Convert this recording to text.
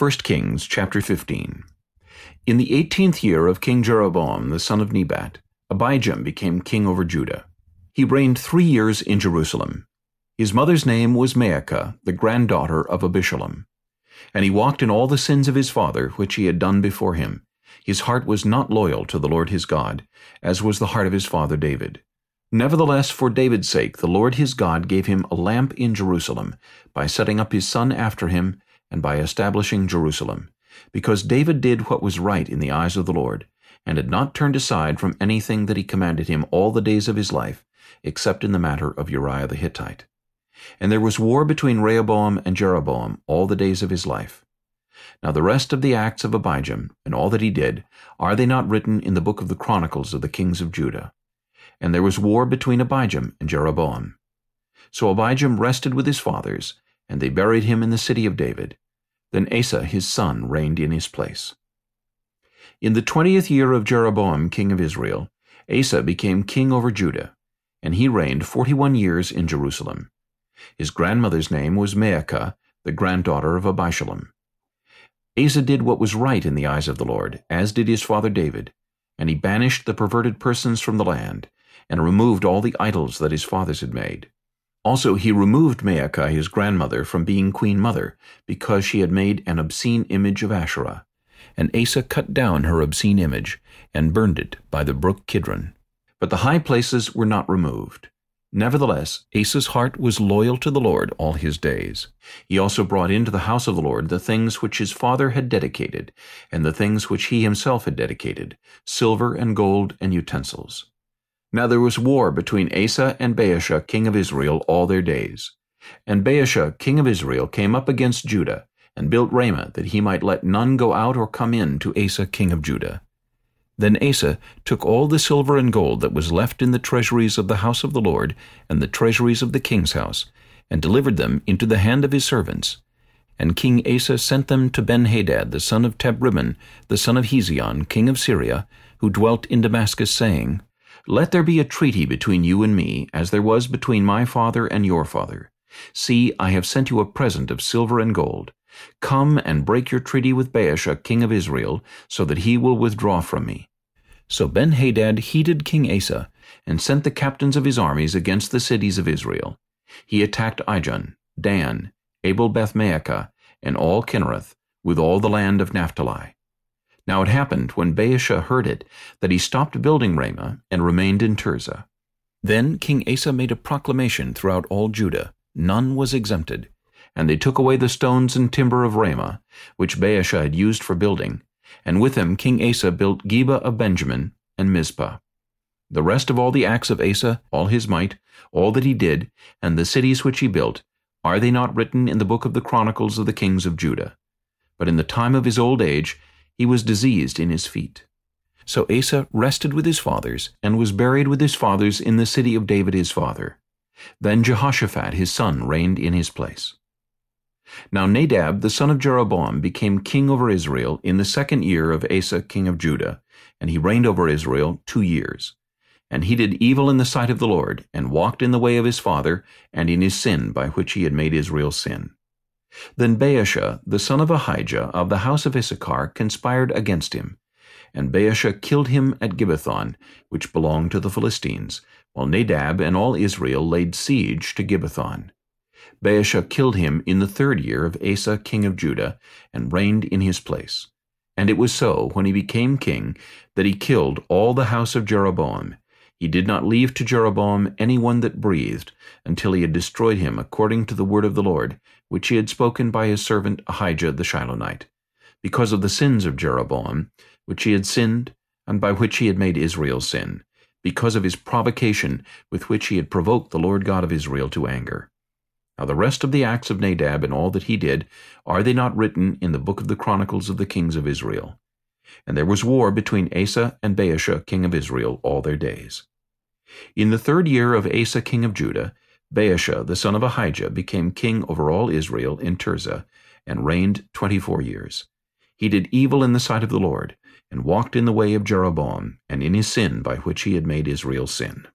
1 Kings chapter 15 In the eighteenth year of King Jeroboam the son of Nebat, Abijam became king over Judah. He reigned three years in Jerusalem. His mother's name was Maacah, the granddaughter of Abishalom. And he walked in all the sins of his father, which he had done before him. His heart was not loyal to the Lord his God, as was the heart of his father David. Nevertheless, for David's sake, the Lord his God gave him a lamp in Jerusalem, by setting up his son after him, and by establishing Jerusalem, because David did what was right in the eyes of the Lord, and had not turned aside from anything that he commanded him all the days of his life, except in the matter of Uriah the Hittite. And there was war between Rehoboam and Jeroboam all the days of his life. Now the rest of the acts of Abijam, and all that he did, are they not written in the book of the Chronicles of the kings of Judah? And there was war between Abijam and Jeroboam. So Abijam rested with his fathers, and they buried him in the city of David. Then Asa his son reigned in his place. In the twentieth year of Jeroboam king of Israel, Asa became king over Judah, and he reigned forty-one years in Jerusalem. His grandmother's name was Maacah, the granddaughter of Abishalom. Asa did what was right in the eyes of the Lord, as did his father David, and he banished the perverted persons from the land, and removed all the idols that his fathers had made. Also he removed Maacah his grandmother from being queen mother, because she had made an obscene image of Asherah. And Asa cut down her obscene image, and burned it by the brook Kidron. But the high places were not removed. Nevertheless, Asa's heart was loyal to the Lord all his days. He also brought into the house of the Lord the things which his father had dedicated, and the things which he himself had dedicated, silver and gold and utensils. Now there was war between Asa and Baasha king of Israel all their days. And Baasha king of Israel came up against Judah, and built Ramah, that he might let none go out or come in to Asa king of Judah. Then Asa took all the silver and gold that was left in the treasuries of the house of the Lord, and the treasuries of the king's house, and delivered them into the hand of his servants. And King Asa sent them to Benhadad the son of Tabrimmon, the son of Hezion, king of Syria, who dwelt in Damascus, saying, let there be a treaty between you and me, as there was between my father and your father. See, I have sent you a present of silver and gold. Come and break your treaty with Baasha king of Israel, so that he will withdraw from me. So Benhadad heeded King Asa, and sent the captains of his armies against the cities of Israel. He attacked Ijon, Dan, Abel Bethmaachah, and all Kinnereth, with all the land of Naphtali. Now it happened, when Baasha heard it, that he stopped building Ramah, and remained in Tirzah. Then King Asa made a proclamation throughout all Judah, none was exempted, and they took away the stones and timber of Ramah, which Baasha had used for building, and with him King Asa built Geba of Benjamin, and Mizpah. The rest of all the acts of Asa, all his might, all that he did, and the cities which he built, are they not written in the book of the Chronicles of the kings of Judah? But in the time of his old age he was diseased in his feet. So Asa rested with his fathers, and was buried with his fathers in the city of David his father. Then Jehoshaphat his son reigned in his place. Now Nadab the son of Jeroboam became king over Israel in the second year of Asa king of Judah, and he reigned over Israel two years. And he did evil in the sight of the Lord, and walked in the way of his father, and in his sin by which he had made Israel sin. Then Baasha, the son of Ahijah, of the house of Issachar, conspired against him. And Baasha killed him at Gibbethon, which belonged to the Philistines, while Nadab and all Israel laid siege to Gibbethon. Baasha killed him in the third year of Asa king of Judah, and reigned in his place. And it was so, when he became king, that he killed all the house of Jeroboam. He did not leave to Jeroboam any one that breathed, until he had destroyed him according to the word of the Lord, which he had spoken by his servant Ahijah the Shilonite, because of the sins of Jeroboam, which he had sinned, and by which he had made Israel sin, because of his provocation with which he had provoked the Lord God of Israel to anger. Now the rest of the acts of Nadab and all that he did, are they not written in the book of the Chronicles of the kings of Israel? And there was war between Asa and Baasha king of Israel all their days. In the third year of Asa king of Judah, Baasha the son of Ahijah became king over all Israel in Tirzah, and reigned twenty-four years. He did evil in the sight of the Lord, and walked in the way of Jeroboam, and in his sin by which he had made Israel sin.